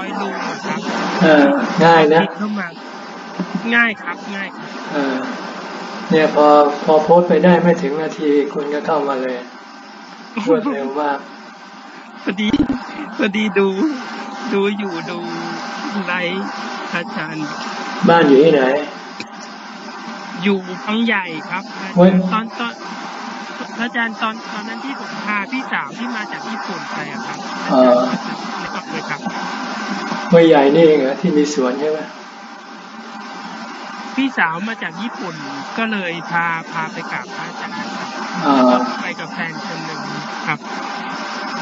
อยรูมครับเออง่ายนะเข้ามาง่ายครับ ง่ายครับเออเนี่ยพอพอโพสต์ไปได้ไม่ถึงนาทีคุณก็เข้ามาเลยรวดเร็วมากพอดีพอดีดู ดูอยู่ดูไลฟ์อาจารย์ บ้านอยู่ที่ไหน อยู่พังใหญ่ครับเว้ยตอนตอนอาจารย์ตอนตอนนั้นที่ผมพาพี่สาวที่มาจากญี่ปุ่นไปอะครับเออนึกออกไหมครับ ห้วยใหญ่นี่เองเหรอที่มีสวนใช่ไหมพี่สาวมาจากญี่ปุ่นก็เลยพาพาไปกราบพระอาจารย์ครับอ่าก็ไปกับแฟนคนหนึ่งครับ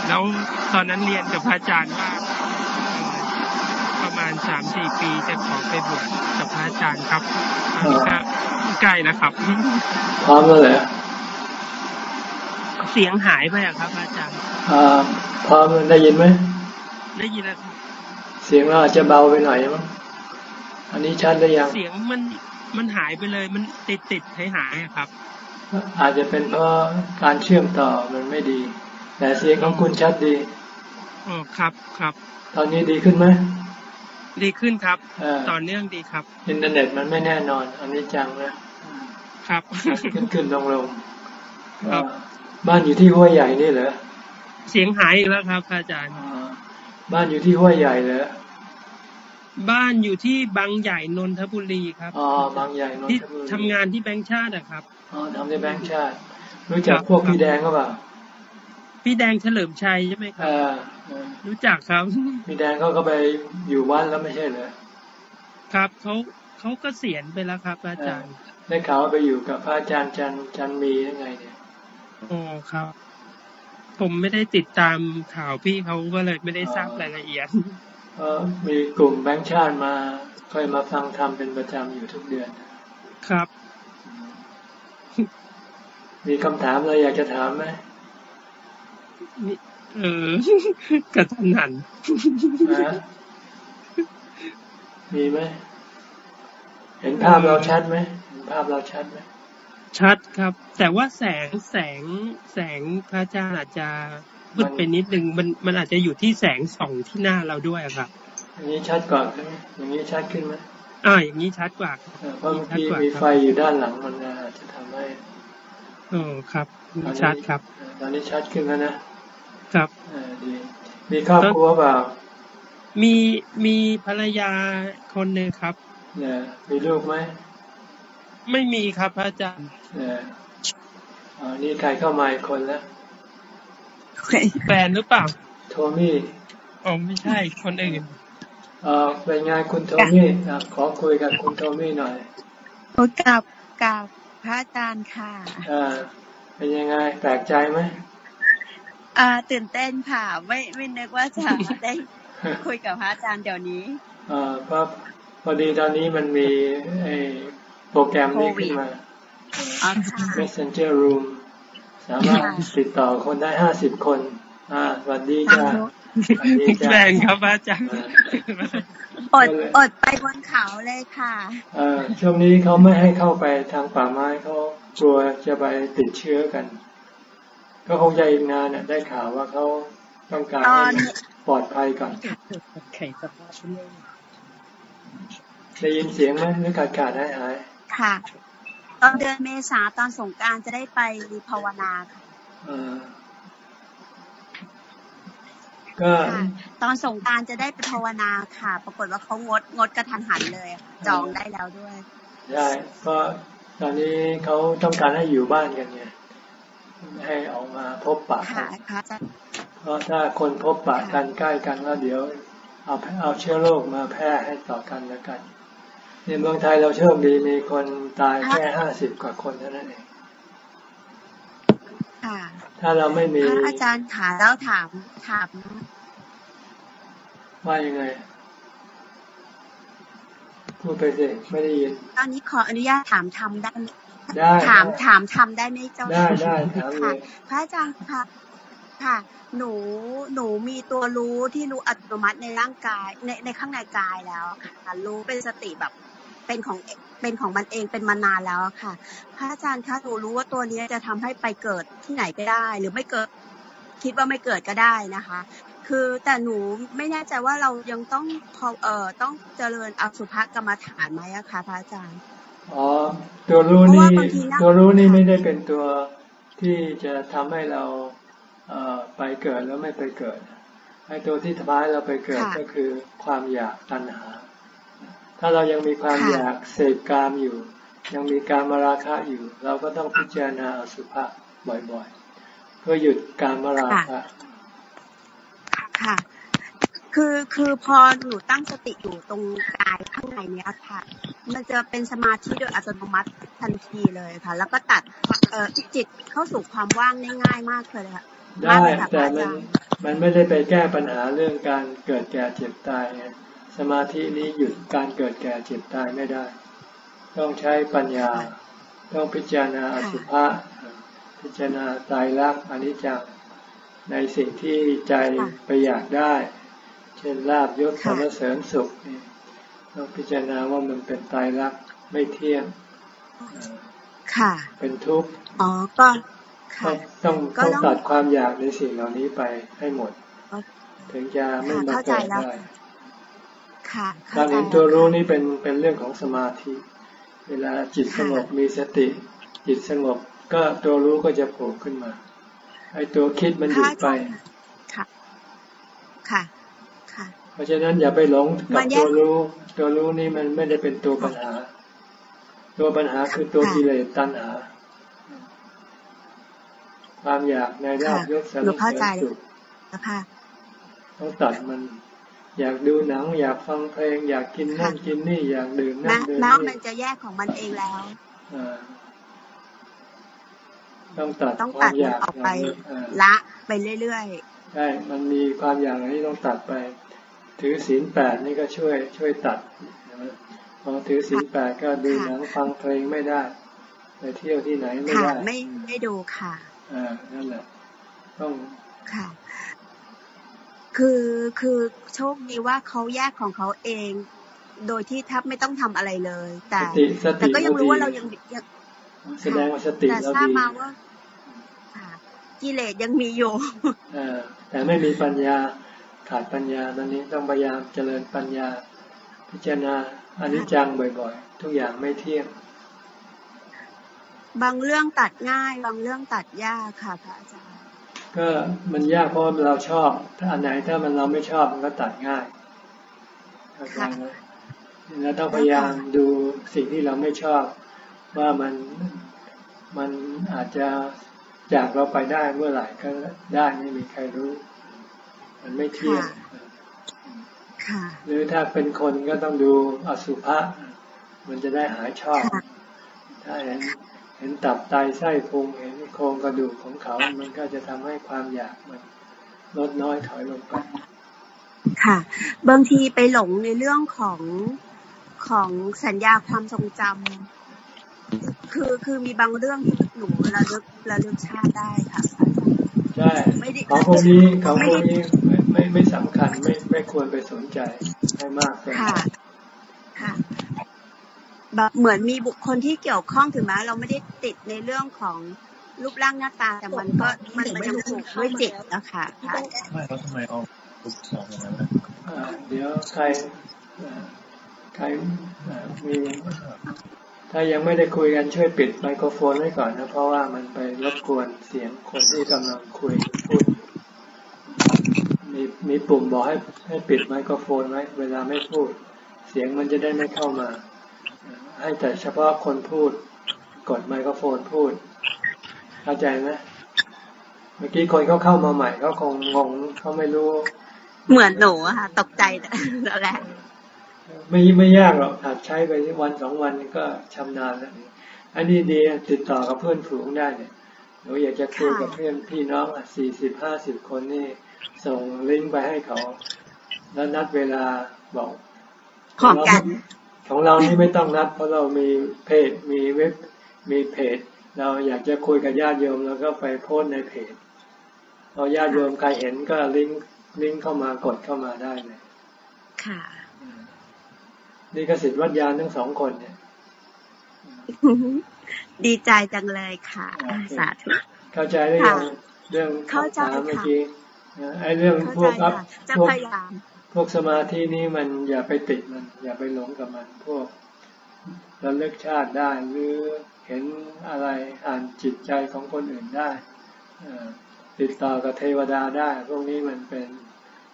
แล้วตอนนั้นเรียนกับพระอาจารย์ว่าเอ่อประมาณสามสี่ปีจะขอไปบวชกับพระอาจารย์ครับตอนนี้ก็ใกล้แล้วครับพร้อมแล้วเหรอเสียงหายไปอะครับพระอาจารย์อ่าพร้อมแล้วได้ยินไหมได้ยินแล้วครับ เสียงเราอาจจะเบาไปหน่อยมั้งอันนี้ชัดหรือยัง เสียงมันมันหายไปเลย มันติดติดหายหายๆอะครับ อาจจะเป็นเพราะการเชื่อมต่อมันไม่ดี แต่เสียงของคุณชัดดีอ๋อครับครับ ตอนนี้ดีขึ้นไหมดีขึ้นครับเออต่อเนื่องดีครับ อินเทอร์เน็ตมันไม่แน่นอน อันนี้จังนะครับ ขึ้นขึ้นลงลงครับ บ้านอยู่ที่ห้วยใหญ่นี่เหรอเสียงหายอีกแล้วครับอาจารย์อ่า บ้านอยู่ที่ห้วยใหญ่เหรอบ้านอยู่ที่บางใหญ่นนทบุรีครับอ๋อบางใหญ่นนที่ทบุรีทำงานที่แบงค์ชาติอะครับอ๋อทำในแบงค์ชาติ รู้จักครับพวกพี่แดงก็เปล่าพี่แดงเฉลิมชัยใช่ไหมคเอรับอเออรู้จักครับพี่แดงเขาก็ไปอยู่วัดแล้วไม่ใช่เหรอครับเขาเขาก็เสียณไปแล้วครับ อาจารย์ได้ข่าวว่าไปอยู่กับพระอาจารย์จันจันมียังไงเนี่ยอ๋อครับ ผมไม่ได้ติดตามข่าวพี่เขาก็เลยไม่ได้ทราบรายละเอียดเออมีกลุ่มแบงค์ชาติมาเคยมาฟังธรรมเป็นประจำอยู่ทุกเดือน ครับ มีคำถามอะไรอยากจะถามไหมนี่เออกระทันหันนะมีไหม เห็นภาพเราชัดไหมเห็นภาพเราชัดไหม ชัดครับ แต่ว่าแสงแสงแสงพระอาจารย์อาจจะมืดไปนิดนึงมันมันอาจจะอยู่ที่แสงส่องที่หน้าเราด้วยอะครับอย่างนี้ชัดกว่าใช่ไหมอย่างนี้ชัดขึ้นไหมอ่าอย่างนี้ชัดกว่าครับเออเพราะเมื่อชัดกี้กว่ามีครับไฟอยู่ด้านหลังมันอาจจะทำให้โอ้ครับตอนนี้ชัดครับเออตอนนี้ชัดขึ้นแล้วนะครับเออดีมีครอบแล้วครัวเปล่ามีมีภรรยาคนหนึ่งครับเนี่ยมีลูกไหม ไม่มีครับพระอาจารย์เนี่ยอ๋อนี่ใครเข้ามาอีกคนแล้วแฟนหรือเปล่า โทมี่อ๋อไม่ใช่คนอื่นเออเป็นไงคุณโทมี่อะขอคุยกับคุณโทมี่หน่อยโอ้กับกับพระอาจารย์ค่ะอ่าเป็นยังไงแปลกใจไหมอ่า ตื่นเต้นค่ะ ไม่ไม่นึกว่าจะได้คุยกับพระอาจารย์เดี๋ยวนี้ เอ่อเพราะพอดีตอนนี้มันมีไอ้ โปรแกรมนี้ขึ้นมาอ๋อค่ะ Messenger Room สามารถติดต่อคนได้ห้าสิบคน อ่าสวัสดีจ้าสวัสดีจ้าแฟนครับพระอาจารย์อดอดไปบนเขาเลยค่ะ เอ่อช่วงนี้เขาไม่ให้เข้าไปทางป่าไม้เขากลัวจะไปติดเชื้อกัน ก็คงจะอีกนานน่ะ ได้ข่าวว่าเขาต้องการตอให้นปลอดภัยก่อนได้ยินเสียงไหมหรือขาดขาดหายหาย ค่ะ ตอนเดือนเมษาตอนสงกรารจะได้ไปภาวนาค่ะเอ่อก็ค่ะตอนสงกรารจะได้ไปภาวนาค่ะ ปรากฏว่าเขางดงดกระทันหันเลยค่ะจองได้แล้วด้วยได้ก็ตอนนี้เขาต้องการให้อยู่บ้านกันไงไม่ให้ออกมาพบปะกัค่ะนพระอาจารย์เพราะถ้าคนพบปะกันใกล้กันแล้วเดี๋ยวเอาเอาเชื้อโรคมาแพร่ให้ต่อกันแล้วกัน ในเมืองไทยเราโชคดีมีคนตายแค่ห้าสิบกว่าคนเท่านั้นเองค่ะถ้าเราไม่มีพระอาจารย์ค่ะแล้วถามถามว่ายังไงพูดไปสิไม่ได้ยิน ตอนนี้ขออนุญาตถามทำได้ไหมได้ถามถามทำได้ไหมเจ้าได้ได้ถามเลค่ะยพระอาจารย์ค่ะค่ะ หนูหนูมีตัวรู้ที่รู้อัตโนมัติในร่างกายในในข้างในกายแล้วค่ะรู้เป็นสติแบบ เป็นของเป็นของมันเองเป็นมานานแล้วค่ะ พระอาจารย์คะหนูรู้ว่าตัวนี้จะทำให้ไปเกิดที่ไหนก็ได้ หรือไม่เกิดคิดว่าไม่เกิดก็ได้นะคะคคือแต่หนูไม่แน่ใจว่าเรายังต้องพอเอ่อต้องเจริญอสุภกรรมฐานไหมอะคะพระอาจารย์อ๋อตัวรู้เพราะนี่ว่าบางทีนะตัวรู้นี่ไม่ได้เป็นตัวที่จะทำให้เราเอ่อไปเกิดแล้วไม่ไปเกิดไอ้ตัวที่ทำให้เราไปเกิดค่ะก็คือความอยากตัณหา ถ้าเรายังมีความค่ะอยากเสพกามอยู่ ยังมีการมาราคะอยู่ เราก็ต้องพิจารณาอสุภะบ่อยๆ เพื่อหยุดการมาราคะค่ะ คือคือพอหนูตั้งสติอยู่ตรงกายข้างในเนี้ยค่ะ มันจะเป็นสมาธิโดยอัตโนมัติทันทีเลยค่ะ แล้วก็ตัดเอ่อจิตเข้าสู่ความว่างได้ง่ายมากเลยค่ะได้มากเลยค่ะพแต่ระอามันจารย์มันไม่ได้ไปแก้ปัญหาเรื่องการเกิดแก่เจ็บตายไง สมาธินี้หยุดการเกิดแก่เจ็บตายไม่ได้ ต้องใช้ปัญญา ต้องพิจารณาอสุภะพิจารณาตายรักษณ์อนิจจังในสิ่งที่ใจไปอยากได้ เช่นลาบยศสรรเสริญสุขนี่ต้องพิจารณาว่ามันเป็นตายรักษณ์ไม่เที่ยงเอ่อค่ะ เป็นทุกข์อ๋อก็ต้ค่ะองต้องก็ต้องต้องตัดความอยากในสิ่งเหล่านี้ไปให้หมดอ๋อถึงจะไม่ค่ะมาเข้าใจเกิดแล้วได้ ค่ะการเข้าใจเห็นตัวรู้นี่เป็นเป็นเรื่องของสมาธิ เวลาจิตสงบมีสติ จิตสงบก็ตัวรู้ก็จะโผล่ขึ้นมาไอ้ตัวคิดมันหยุดไปค่ะ ค่ะ ค่ะ เพราะฉะนั้นอย่าไปหลงกัมับนแยตักวรู้ ตัวรู้นี่มันไม่ได้เป็นตัวปัญหา ตัวปัญหาคือตัวค่ะกิเลสตัณหา ความอยากในลาบค่ะยศสรรหนูเสเข้าใจริญสุขแล้วค่ะต้องตัดมัน อยากดูหนัง อยากฟังเพลง อยากกินนั่นค่ะกินนี่ อยากดื่มนั่แม้นดื่มแม้ว่านี่มันจะแยกของมันเองแล้วอ่าต้องตัดต้องควาตัมดอมันยากออกไปอ่าละไปเรื่อยใช่มันมีความอยากอันนี้ต้องตัดไป ถือศีลแปดนี่ก็ช่วย ช่วยตัดนะพอถือศีลแปดก็ดูหนังฟังเพลงไม่ได้ไปเที่ยวที่ไหนไม่ๆค่ะได้ไม่ไม่ดูค่ะอ่านั่นแหละต้องค่ะ คือคือโชคดีว่าเขาแยกของเขาเอง โดยที่แทบไม่ต้องทำอะไรเลย แต่สติสแต่ติก็ยังรู้ว่าเราดียังยังแสดงว่าสติแต่เราทราบดีมาว่าค่ะกิเลสยังมีอยู่เออแต่ไม่มีปัญญาขาดปัญญาตอนนี้ต้องพยายามเจริญปัญญา พิจารณาอนิจจังบ่อยๆ ทุกอย่างไม่เที่ยงบางเรื่องตัดง่าย บางเรื่องตัดยากค่ะพระอาจารย์ ก็มันยากเพราะเราชอบ ถ้าอันไหนถ้ามันเราไม่ชอบมันก็ตัดง่ายเข้าใจไหมแล้วต้องพยายามดูสิ่งที่เราไม่ชอบ ว่ามันมันอาจจะจากเราไปได้เมื่อไหร่ก็ได้ไม่มีใครรู้ มันไม่เที่ยงค่ะหรือถ้าเป็นคนก็ต้องดูอสุภะมันจะได้หายชอบค่ะถ้าเห็น เห็นตับไตไส้พุงเห็นโครงกระดูกของเขา มันก็จะทำให้ความอยากมันลดน้อยถอยลงไป ค่ะ บางทีไปหลงในเรื่องของของสัญญาความทรงจำคือคือมีบางเรื่องที่หนูระลึกระลึกชาติได้ค่ะพระอาจารย์ใช่ไม่ได้ของพวกนี้ของไม่พวได้กนี้ไม่ไม่ไม่สำคัญไม่ไม่ควรไปสนใจให้มากเกินค่ะค่ะ แบบเหมือนมีบุคคลที่เกี่ยวข้องถึงแม้เราไม่ได้ติดในเรื่องของรูปร่างหน้าตาแต่มันก็มันมันจะผูกด้วยจิตนะคะพระไม่แล้วทำไมเอาลูกสองอย่างนั้นะเดี๋ยวใครใครมีถ้ายังไม่ได้คุยกันช่วยปิดไมโครโฟนไว้ก่อนนะเพราะว่ามันไปรบกวนเสียงคนที่กำลังคุยพูดมีมีปุ่มบอกให้ให้ปิดไมโครโฟนไว้เวลาไม่พูด เสียงมันจะได้ไม่เข้ามา ให้แต่เฉพาะคนพูด กดไมโครโฟนพูด เข้าใจไหมเมื่อกี้คนเขาเข้ามาใหม่เขาคงงงเขาไม่รู้ เหมือนหนูอะค่ะ ตกใจแล้วแหละไม่ไม่ยากหรอกหัดใช้ไปวันสองวันก็ชำนาญแล้วนี่อันนี้ดีติดต่อกับเพื่อนฝูงได้เนี่ยหนูอยากจะคุยกับเพื่อนพี่น้องอะสี่สิบห้าสิบคนนี่ ส่งลิงก์ไปให้เขา แล้วนัดเวลาบอก ของกัน ของเรานี่ไม่ต้องนัดเพราะเรามีเพจมีเว็บมีเพจ เราอยากจะคุยกับญาติโยมเราก็ไปโพสต์ในเพจพอญาติโยมใครเห็นก็ลิงก์ลิงก์เข้ามากดเข้ามาได้เลยค่ะนี่ก็สิทธิวัดยานทั้งสองคนเนี่ย ดีใจจังเลยค่ะโอเคสาธุเข้าใจหรือยังค่ะเรื่องเข้าใจคำถามค่ะเมื่อกี้นะไอ้เรื่องเข้าพวกใจอัพค่ะจะพวก พวกสมาธินี้มันอย่าไปติดมัน อย่าไปหลงกับมัน พวกระลึกชาติได้หรือเห็นอะไรอ่านจิตใจของคนอื่นได้ติดต่อกับเทวดาได้ พวกนี้มันเป็น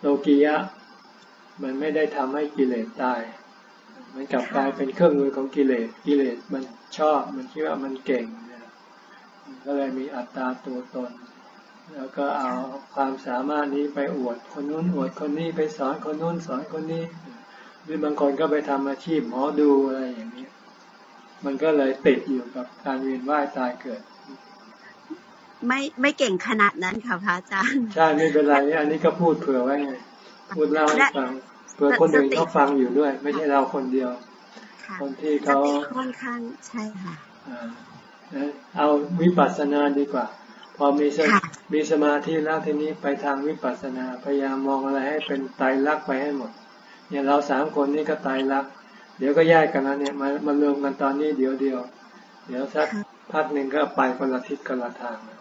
โลกียะ มันไม่ได้ทำให้กิเลสตาย มันกลับกลายเป็นเครื่องมือของกิเลส กิเลสมันชอบ มันคิดว่ามันเก่ง ก็เลยมีอัตตาตัวตน แล้วก็เอาความสามารถนี้ไปอวดคนนู้นอวดคนนี้ไปสอนคนนู้นสอนคนนี้ หรือบางคนก็ไปทำอาชีพหมอดูอะไรอย่างนี้ มันก็เลยติดอยู่กับการเวียนว่ายตายเกิด ไม่ไม่เก่งขนาดนั้นค่ะพระอาจารย์ ใช่ไม่เป็นไรอันนี้ก็พูดเผื่อไว้ไงพูดเล่าให้ฟังเผื่อคนอื่นเขาฟังอยู่ด้วย ไม่ใช่เราคนเดียวค่ะคนที่สเขาติค่อนข้างใช่ค่ะอ่านะเอาวิปัสสนาดีกว่า พอมีสค่ะมีสมาธิแล้วทีนี้ไปทางวิปัสสนาพยายามมองอะไรให้เป็นไตรลักษณ์ไปให้หมด เนี่ยเราสามคนนี้ก็ไตรลักษณ์เดี๋ยวก็แยกกันแล้วเนี่ยมามารวมกันตอนนี้เดี๋ยวเดียว เดี๋ยวสักพักหนึ่งก็ไปคนละทิศคนละทางแล้ว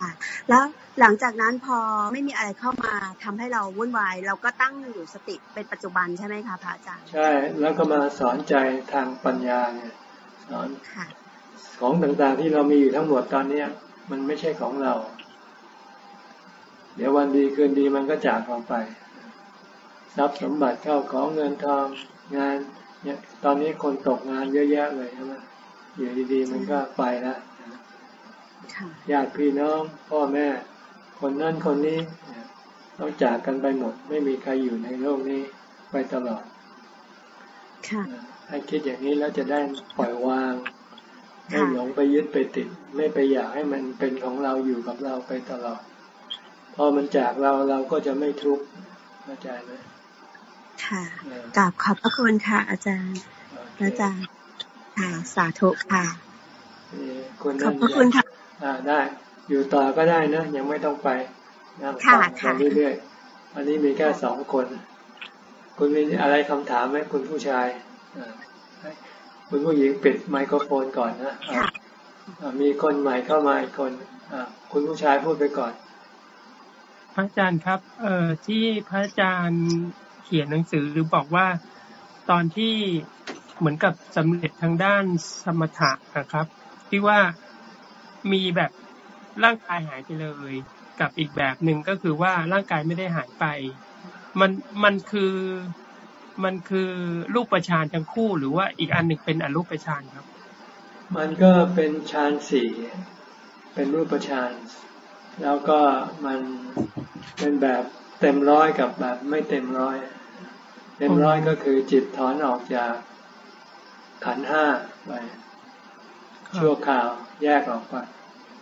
ค่ะแล้วหลังจากนั้นพอไม่มีอะไรเข้ามาทำให้เราวุ่นวาย เราก็ตั้งอยู่สติเป็นปัจจุบันใช่ไหมคะพระอาจารย์ใช่แล้วก็มาสอนใจทางปัญญาเนี่ยสอนค่ะ ของต่างๆที่เรามีอยู่ทั้งหมดตอนเนี้ยมันไม่ใช่ของเรา เดี๋ยววันดีคืนดีมันก็จากเราไป ทรัพย์สมบัติเข้าของเงินทองงานเนี่ยตอนนี้คนตกงานเยอะแยะเลยใช่ไหมอยู่ดีๆมันก็ไปแล้วค่ะญาติพี่น้องพ่อแม่ คนนั่นคนนี้เนี่ยต้องจากกันไปหมด ไม่มีใครอยู่ในโลกนี้ไปตลอดค่ะให้คิดอย่างนี้แล้วจะได้ปล่อยวาง ไม่ค่ะหลงไปยึดไปติด ไม่ไปอยากให้มันเป็นของเราอยู่กับเราไปตลอด พอมันจากเราเราก็จะไม่ทุกข์เข้าใจไหมค่ะเออกราบขอบพระคุณค่ะ อาจารย์โอเคอาจารย์ค่ะสาธุค่ะนี่คุณขอนั่บนพระคุณค่ะอ่าได้อยู่ต่อก็ได้นะยังไม่ต้องไปนั่งค่ะฟังไปค่ะเรื่อยๆอันนี้มีแค่สองคน คุณมีอะไรคำถามไหมคุณผู้ชายอ่าให้ คุณผู้หญิงปิดไมโครโฟนก่อนนะอ่าค่ะอ่ามีคนใหม่เข้ามาอีกคนอ่าคุณผู้ชายพูดไปก่อน พระอาจารย์ครับ เอ่อที่พระอาจารย์เขียนหนังสือหรือบอกว่าตอนที่เหมือนกับสำเร็จทางด้านสมถะนะครับ ที่ว่ามีแบบร่างกายหายไปเลย กับอีกแบบหนึ่งก็คือว่าร่างกายไม่ได้หายไป มันมันคือ มันคือรูปฌานทั้งคู่ หรือว่าอีกอันหนึ่งเป็นอรูปฌานครับ มันก็เป็นฌานสี่เป็นรูปฌานแล้วก็มันเป็นแบบเต็มร้อยกับแบบไม่เต็มร้อย เต็มร้อยก็คือจิตถอนออกจากขันธ์ห้าไปครับชั่วคราวแยกออกไป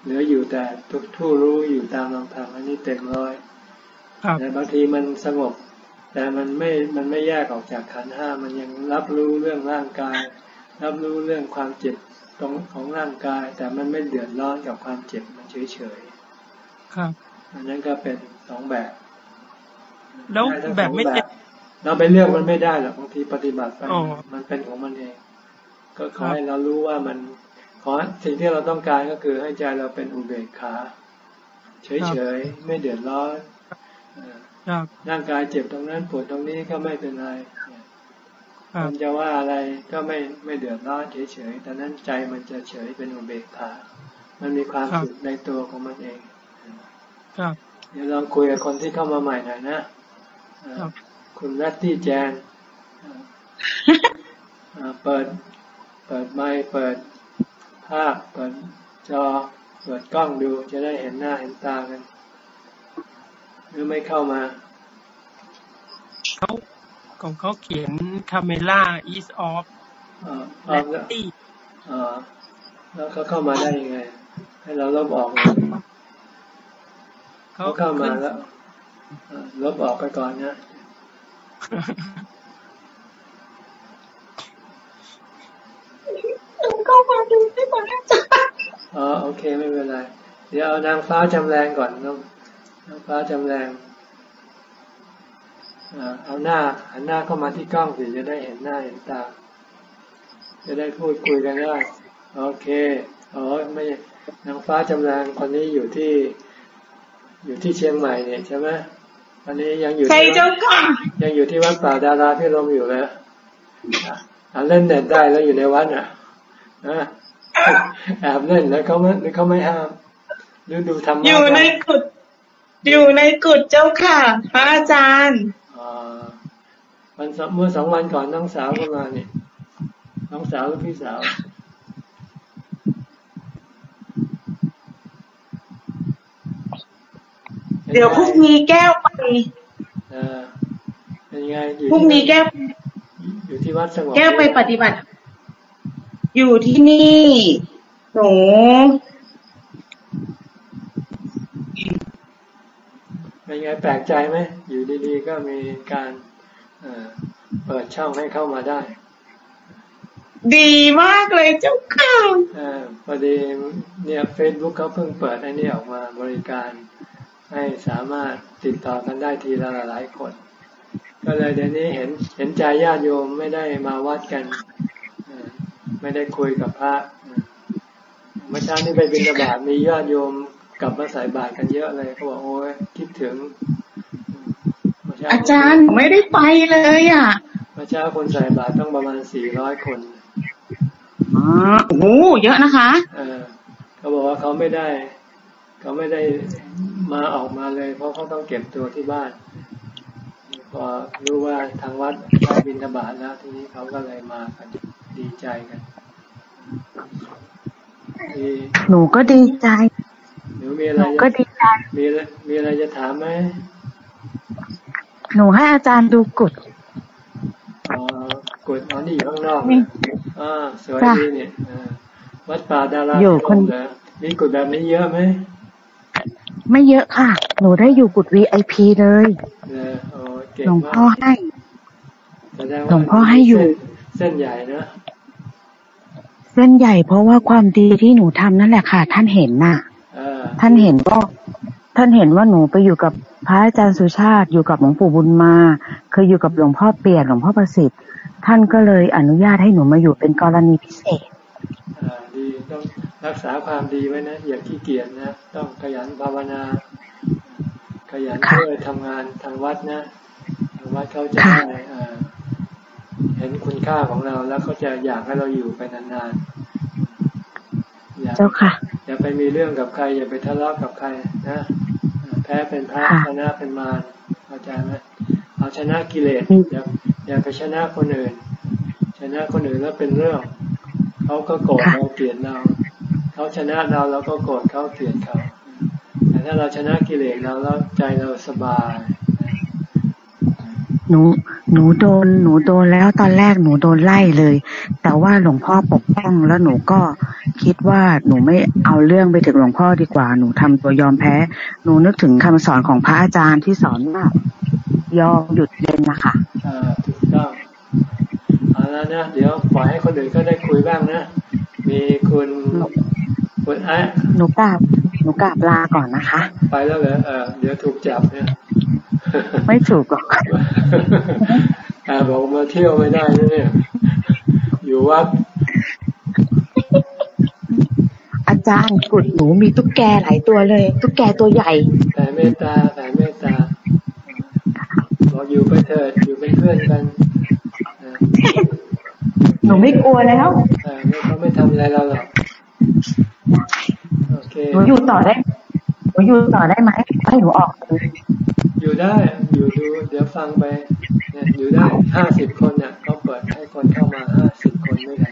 เหลืออยู่แต่ทุกทู่รู้อยู่ตามลำพังอันนี้เต็มร้อยครับแต่บางทีมันสงบ แต่มันไม่มันไม่แยกออกจากขันธ์ห้ามันยังรับรู้เรื่องร่างกาย รับรู้เรื่องความเจ็บตรงของร่างกาย แต่มันไม่เดือดร้อนกับความเจ็บมันเฉยเฉยครับๆอันนั้นก็เป็นสองแบบ แล้วได้ทั้งแบบสองไม่เจ็บเราไปเลือกมันไม่ได้หรอกบางทีปฏิบัติไปอ๋อมันเป็นของมันเอง ก็ขอครับให้เรารู้ว่ามันขอสิ่งที่เราต้องการก็คือให้ใจเราเป็นอุเบกขาเฉยๆไม่เดือดร้อนเออค รับร่างกายเจ็บตรงนั้นปวดตรงนี้ก็ไม่เป็นไรครัมับนจะว่าอะไรก็ไม่ไม่เดือดร้อนเฉยๆแต่นั้นใจมันจะเฉยเป็นอุเบกขา มันมีความครับสุขในตัวของมันเองครับเดี๋ยวลองคุยกับคนที่เข้ามาใหม่หน่อยนะเอ่อครับคุณรัตตี้แจนเอ่อเอ่อเปิด เปิดไมค์เปิดภาพเปิดจอเปิดกล้องดูจะได้เห็นหน้าเห็นตากัน หรือไม่เข้ามาเขาของเขาเขียน camera is off เอ่ออและอกแล้วตีเอ่อแล้วเขาเข้ามาได้ยังไง ให้เราลบออกเลยเขาเขาเข้ามาขึ้นแล้วเอ่อลบออกไปก่อนนะก็มาดูที่ตอนแรกจ้ะอ๋อโอเคไม่เป็นไร เดี๋ยวเอานางฟ้าจำแรงก่อนน้อง นางฟ้าจำแรงอ่าเอาหน้าหันหน้าเข้ามาที่กล้องสิจะได้เห็นหน้าเห็นตา จะได้พูดคุยกันได้โอเคอ๋อไม่นางฟ้าจำแรงคนนี้อยู่ที่อยู่ที่เชียงใหม่เนี่ยใช่ไหมอันนี้ยังอยู่ใช่ที่เจ้าค่ะยังอยู่ที่วัดป่าดาราพิรมอยู่เลยอะเล่นเน็ตได้แล้วอยู่ในวัดอะอะแอบเล่นแล้วเขาไม่เขาไม่ห้ามดูดูทำอยู่ในกุฏ อยู่ในกุฏเจ้าค่ะ พระอาจารย์อ่าวันสองเมื่อสองวันก่อนน้องสาวก็มาเนี่ย น้องสาวหรือพี่สาว เดี๋ยวพรุ่งนี้แก้วไปเออเป็นไงอยู่พรุ่งนี้แก้ว อยู่ที่วัดสงบแก้วไปปฏิบัติ อยู่ที่นี่ หนู เป็นไงแปลกใจไหมอยู่ดีๆ ก็มีการเอ่อเปิดช่องให้เข้ามาได้ ดีมากเลยเจ้าค่ะเออพอดีเนี่ยเฟซบุ๊กเขาเพิ่งเปิดไอ้นี่ออกมาบริการ ให้สามารถติดต่อกันได้ทีละหลายคน ก็เลยเดี๋ยวนี้เห็นเห็นใจญาติโยมไม่ได้มาวัดกันเออไม่ได้คุยกับพระเออเมื่อเช้านี้ไปบิณฑบาตมีญาติโยม กลับมาใส่บาตรกันเยอะเลยเขาบอกโอ้ยคิดถึงเมื่เช้อาจารย์หนูไม่ได้ไปเลยอะเมื่อเช้าคนใส่บาตรต้องประมาณสี่ร้อยคนอ๋อโอ้โหเยอะนะคะเออเขาบอกว่าเขาไม่ได้ เขาไม่ได้มาออกมาเลย เพราะเขาต้องเก็บตัวที่บ้านพอรู้ว่าทางวัดได้บินทบาทแล้วทีนี้เขาก็เลยมากันดีใจกันมีหนูก็ดีใจ หนูมีอะหไรนูก็จะดีใจมีอะไรมีอะไรจะถามไหมหนูให้อาจารย์ดูกุดอ๋อกดอ๋อนี่อยู่ข้างนอกนี่อ่าสวยจ้ะดีเนี่ยอ่าวัดป่าดาราอยู่คนเหรอมีกดแบบนี้เยอะไหมไม่เยอะค่ะ หนูได้อยู่กุด VIP เลยเออโอ้เก่งหลวงมาพ่อกให้แสดงหลว่าวงพ่อให้อยู่เส้นเส้นใหญ่นะเส้นใหญ่เพราะว่าความดีที่หนูทำนั่นแหละค่ะ ท่านเห็นน่ะเออ ท่านเห็นว่าท่านเห็นว่าหนูไปอยู่กับพระอาจารย์สุชาติอยู่กับหลวงปู่บุญมา เคยอยู่กับหลวงพ่อเปียกหลวงพ่อประสิทธิ์ ท่านก็เลยอนุญาตให้หนูมาอยู่เป็นกรณีพิเศษอ่าดีต้องรักษาความดีไว้นะอย่าขี้เกียจนะ ต้องขยันภาวนา ขยันค่ะช่วยทำงานทางวัดนะทางวัดเขาจะค่ะได้อ่าเห็นคุณค่าของเราแล้วเขาจะอยากให้เราอยู่ไปนานๆอย่า เจ้าค่ะ อย่าไปมีเรื่องกับใคร อย่าไปทะเลาะกับใครนะอ่าแพ้เป็นพระค่ะชนะเป็นมารเข้าใจไหมเอาชนะกิเลสอืมอย่าอย่าไปชนะคนอื่น ชนะคนอื่นแล้วเป็นเรื่องเขาก็โกรธเราเกลียดเราเขาชนะเราเราก็โกรธเขาเกลียดเขาแต่ถ้าเราชนะกิเลสเราแล้วใจเราสบายหนูหนูโดนหนูโดนแล้วตอนแรกหนูโดนไล่เลย แต่ว่าหลวงพ่อปกป้องแล้วหนูก็ คิดว่าหนูไม่เอาเรื่องไปถึงหลวงพ่อดีกว่า หนูทำตัวยอมแพ้ หนูนึกถึงคำสอนของพระอาจารย์ที่สอนว่ายอมหยุดเย็นนะคะอ่าถูกต้องเอาแล้วนะเดี๋ยวปล่อยให้คนอื่นก็ได้คุยบ้างนะ มีคุณคุณไอ้หนูกราบหนูกราบลาก่อนนะคะ ไปแล้วเหรอเออเดี๋ยวถูกจับเนี่ย ไม่ถูกหรอกอ่าบอกมาเที่ยวไม่ได้นะเนี่ย อยู่วัด อา จารย์กุดหนูมีตุ๊กแกหลายตัวเลย ตุ๊กแกตัวใหญ่แต่เมตตาแต่เมตตาบอกอยู่ไปเถิดอยู่เป็นเพื่อนกันเออหนูไม่กลัวแล้วเออไม่เขาไม่ทำอะไรเราหรอกโอเคหนูอยู่ต่อได้หนูอยู่ต่อได้ไหมให้หนูออก อยู่ได้ อยู่ดู เดี๋ยวฟังไปเนี่ยอยู่ได้ห้าสิบคนเนี่ยเขาเปิดให้คนเข้ามาห้าสิบคนด้วยกันก็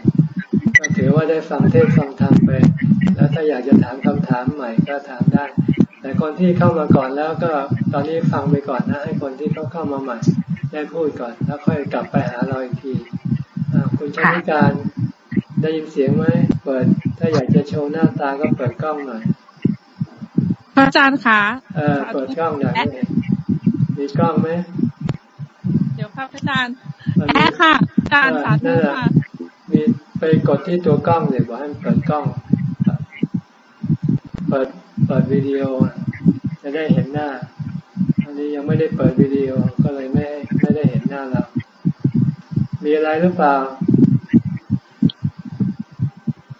ถือว่าได้ฟังเทศน์ฟังธรรมไป แล้วถ้าอยากจะถามคำถามใหม่ก็ถามได้ แต่คนที่เข้ามาก่อนแล้วก็ตอนนี้ฟังไปก่อนนะ ให้คนที่เขาเข้ามาใหม่ ได้พูดก่อน แล้วค่อยกลับไปหาเราอีกทีอ่าคุณชนิการได้ยินเสียงไหมเปิด ถ้าอยากจะโชว์หน้าตาก็เปิดกล้องหน่อยพระอาจารย์คะเออเปิดกล้องหน่อยนี่มีกล้องไหมเดี๋ยวครับอาจารย์มันแอมีร์ค่ะอาจารย์เออสาธุนั่นแหละค่ะมี ไปกดที่ตัวกล้องเลยบอกให้มันเปิดกล้อง เปิดเปิดวิดีโอ จะได้เห็นหน้า อันนี้ยังไม่ได้เปิดวิดีโอก็เลยไม่ไม่ได้เห็นหน้าเรา มีอะไรหรือเปล่า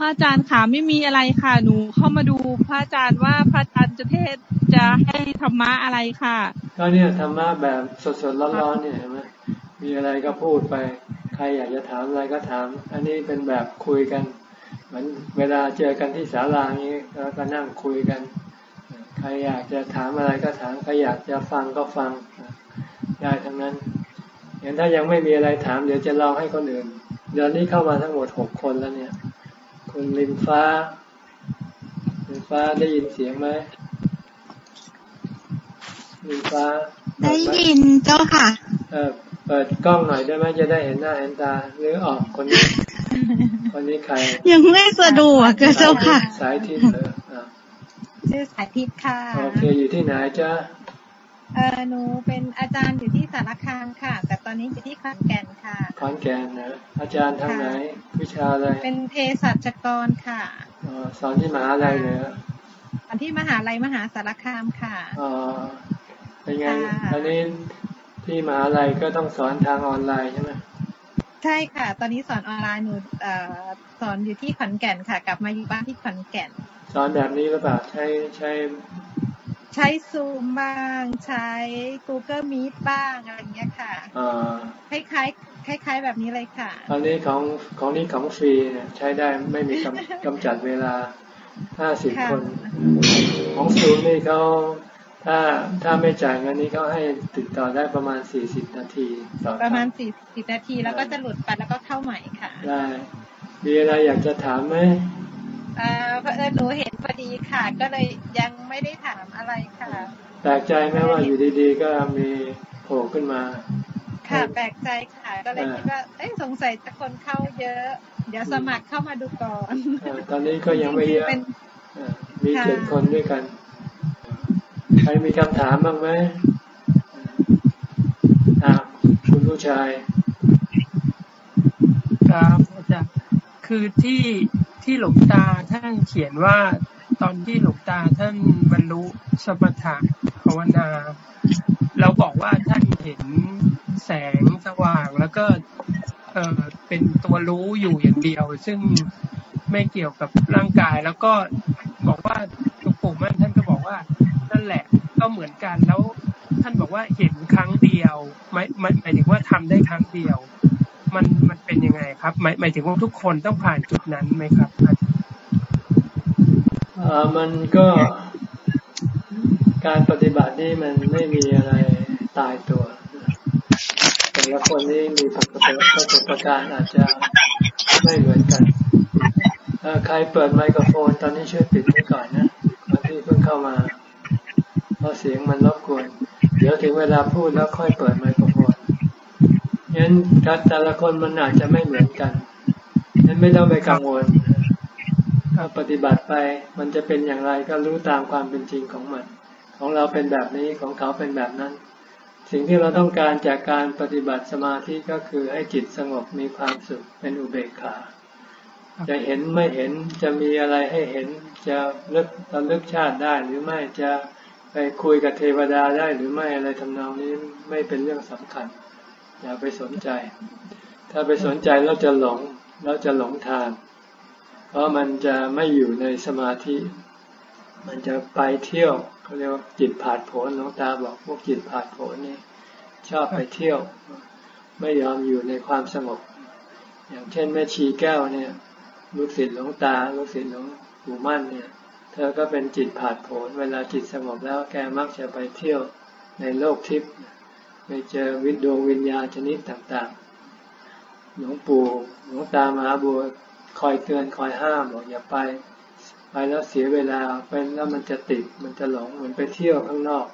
ระอาจารย์ค่ะไม่มีอะไรค่ะหนูเข้ามาดูพระอาจารย์ว่าพระอาจารย์จะเทศจะให้ธรรมะอะไรค่ะ ก็เนี่ยธรรมะแบบสดๆร้อนๆเนี่ยเห็นไหมมีอะไรก็พูดไปใค รอยากจะถามอะไรก็ถาม อันนี้เป็นแบบคุยกันเหมือนเวลาเจอกันที่ศาลานี้แล้วก็นั่งคุยกัน ใครอยากจะถามอะไรก็ถามใครอยากจะฟังก็ฟังได้ทั้งนั้นอย่างถ้ายังไม่มีอะไรถาม เดี๋ยวจะเล่าให้คนอื่นเดือนนี้เข้ามาทั้งหมดหกคนแล้วเนี่ย คุณลินฟ้าลินฟ้าได้ยินเสียงไหมลินฟ้า ได้ยินเจ้าค่ะ เออ เปิดกล้องหน่อยได้ไหมจะได้เห็นหน้าเห็นตา หรือออกคนนี้ คนนี้ใคร ยังไม่สะดวกเจ้าค่ะ สายทิพย์เหรออะชื่อสายทิพย์ค่ะ โอเค อยู่ที่ไหนจ๊ะเออหนูเป็นอาจารย์อยู่ที่สารคามค่ะ แต่ตอนนี้อยู่ที่ขอนแก่นค่ะขอนแก่นนะอาจารย์ทางไหน วิชาอะไร เป็นเภสัชกรค่ะอ๋อสอนที่มหาลัยเลยเหรอตอนที่มหาลัยมหาสารคามค่ะอ๋อเป็นไงค่ะตอนนี้ ที่มหาลัยก็ต้องสอนทางออนไลน์ใช่ไหมใช่ค่ะ ตอนนี้สอนออนไลน์หนูเอ่อสอนอยู่ที่ขอนแก่นค่ะ กลับมาอยู่บ้านที่ขอนแก่น สอนแบบนี้หรือเปล่าใช้ใช้ ใช้ซูมบ้าง ใช้ Google Meet บ้างอะไรอย่างเงี้ยค่ะอ่าคล้ายๆคล้ายๆแบบนี้เลยค่ะ ตอนนี้ของของนี้ของฟรีเนี่ยใช้ได้ไม่มีกำกำจัดเวลาห้าสิบค่ะคนของซูมนี่เขา ถ้าถ้าไม่จ่ายเงินนี้เขาให้ติดต่อได้ประมาณสี่สิบนาทีต่อคประมารั้ณงสี่สิบนาทีแล้วก็จะหลุดไปแล้วก็เข้าใหม่ค่ะ ได้มีอะไรอยากจะถามไหมเอ่อเผอิญหนูเห็นพอดีค่ะ ก็เลยยังไม่ได้ถามอะไรค่ะ แปลกใจไหมว่าอยู่ดีๆ ก็มีโผล่ขึ้นมา ค่ะ แปลกใจค่ะ ก็เลยคิดว่าเอ๊ะสงสัยจะคนเข้าเยอะ เดี๋ยวสมัครเข้ามาดูก่อนเอ่อตอนนี้ก็ยังไม่เยอะเป็นเอ่อมีค่ะเจ็ดคนด้วยกัน ใครมีคำถามบ้างไหมอ่าคุณผู้ชาย ครับอาจารย์คือที่ที่หลวงตาท่านเขียนว่าตอนที่หลวงตาท่านบรรลุสมถะภาวนา เราบอกว่าท่านเห็นแสงสว่างแล้วก็เออเป็นตัวรู้อยู่อย่างเดียว ซึ่งไม่เกี่ยวกับร่างกาย แล้วก็บอกว่าหลวงปู่มั่นท่านก็บอกว่า นแหละ ก็เหมือนกันแล้วท่านบอกว่าเห็นครั้งเดียวหมายหมายถึงว่าทำได้ครั้งเดียว มันมันเป็นยังไงครับหมายหมายถึงว่าทุกคนต้องผ่านจุดนั้นไหมครับอาจารย์มันก็การปฏิบัตินี่มันไม่มีอะไรตายตัวแต่ละคนนี่มีประสบประสบการณ์อาจจะไม่เหมือนกันใครเปิดไมโครโฟนตอนนี้ช่วยปิดไว้ก่อนนะคนที่เพิ่งเข้ามา เพราะเสียงมันรบกวน เดี๋ยวถึงเวลาพูดแล้วค่อยเปิดไมโครโฟนงั้นการแต่ละคนมันอาจจะไม่เหมือนกันงั้นไม่ต้องไปกังวลปฏิบัติไป มันจะเป็นอย่างไรก็รู้ตามความเป็นจริงของมัน ของเราเป็นแบบนี้ของเขาเป็นแบบนั้น สิ่งที่เราต้องการจากการปฏิบัติสมาธิก็คือให้จิตสงบมีความสุขเป็นอุเบกขาจะเห็นไม่เห็นจะมีอะไรให้เห็นจะเลิกระลึกชาติได้หรือไม่จะ ไปคุยกับเทวดาได้หรือไม่อะไรทำนองนี้ไม่เป็นเรื่องสำคัญ อย่าไปสนใจ ถ้าไปสนใจแล้วจะหลงแล้วจะหลงทาง เพราะมันจะไม่อยู่ในสมาธิ มันจะไปเที่ยวเขาเรียกว่าจิตผาดโผนหลวงตาบอกพวกจิตผาดโผนนี่ชอบไปเที่ยว ไม่ยอมอยู่ในความสงบ อย่างเช่นแม่ชีแก้วเนี่ยลูกศิษย์หลวงตาลูกศิษย์หลวงปู่มั่นเนี่ย เธอก็เป็นจิตผาดโผนเวลาจิตสงบแล้วแกมักจะไปเที่ยวในโลกทิพย์ไปเจอวิดวงวิญญาณชนิดต่างๆ หลวงปู่หลวงตามหาบัวคอยเตือนคอยห้ามบอกอย่าไป ไปแล้วเสียเวลาไปแล้วมันจะติดมันจะหลงเหมือนไปเที่ยวข้างนอก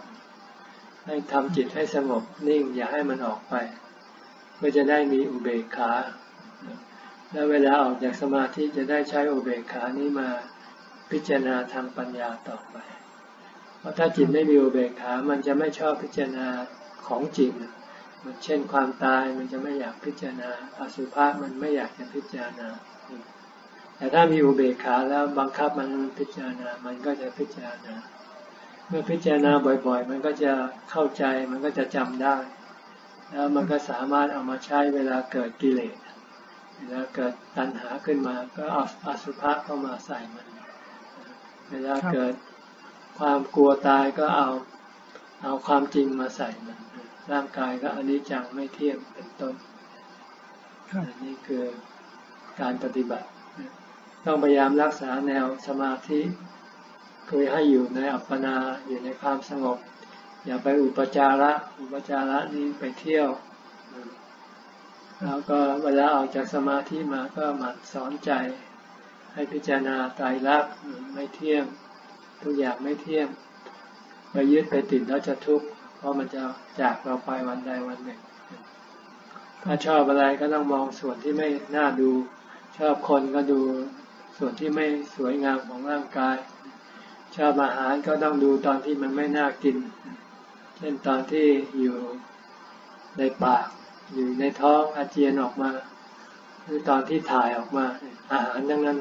ให้ทำจิตให้สงบนิ่งอย่าให้มันออกไปเพื่อจะได้มีอุเบกขา แล้วเวลาออกจากสมาธิจะได้ใช้อุเบกขานี้มา พิจารณาทางปัญญาต่อไป เพราะถ้าจิตไม่มีอุเบกขา มันจะไม่ชอบพิจารณาของจริง มันเช่นความตายมันจะไม่อยากพิจารณา อสุภะมันไม่อยากจะพิจารณา แต่ถ้ามีอุเบกขาแล้วบังคับมันพิจารณา มันก็จะพิจารณา เมื่อพิจารณาบ่อย ๆ มันก็จะเข้าใจ มันก็จะจำได้ แล้วมันก็สามารถเอามาใช้เวลาเกิดกิเลส เวลาเกิดตัณหาขึ้นมา ก็เอาอสุภะเข้ามาใส่มัน เวลาเกิดความกลัวตายก็เอาเอาความจริงมาใส่มันร่างกายก็อันนี้จังไม่เที่ยงเป็นต้นอันนี้คือการปฏิบัติ ต้องพยายามรักษาแนวสมาธิคือให้อยู่ในอัปปนาอยู่ในความสงบ อย่าไปอุปจาระ อุปจาระนี่ไปเที่ยว แล้วก็เวลาออกจากสมาธิมาก็หมั่นสอนใจ ให้พิจารณาตายรักไม่เที่ยง ทุกอย่างไม่เที่ยงไปยึดไปติดแล้วจะทุกข์เพราะมันจะจากเราไปวันใดวันหนึ่ง ถ้าชอบอะไรก็ต้องมองส่วนที่ไม่น่าดู ชอบคนก็ดูส่วนที่ไม่สวยงามของร่างกาย ชอบอาหารก็ต้องดูตอนที่มันไม่น่ากิน เช่นตอนที่อยู่ในปาก อยู่ในท้องอาเจียนออกมา หรือตอนที่ถ่ายออกมา อาหารทั้งนั้น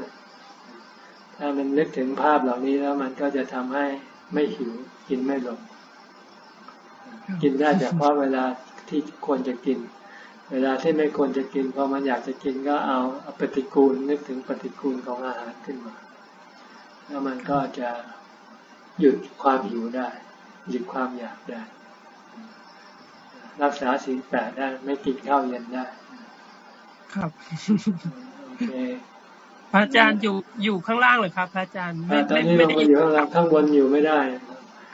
ถ้ามันนึกถึงภาพเหล่านี้แล้วมันก็จะทำให้ไม่หิวกินไม่ลง กินได้เฉพาะเวลาที่ควรจะกิน เวลาที่ไม่ควรจะกินพอมันอยากจะกินก็เอาเอาปฏิกูลนึกถึงปฏิกูลของอาหารขึ้นมา แล้วมันก็จะหยุดความหิวได้ หยุดความอยากได้ รักษาสิ่งแปดได้ ไม่กินข้าวเย็นได้ ครับโอเคพ ระอาจารย์อยู่อยู่ข้างล่างเลยครับพระอาจารย์ไม่ตอนไม่นี้ไม่เราได้มาออยู่ยู่ข้างล่างข้างบนอยู่ไม่ได้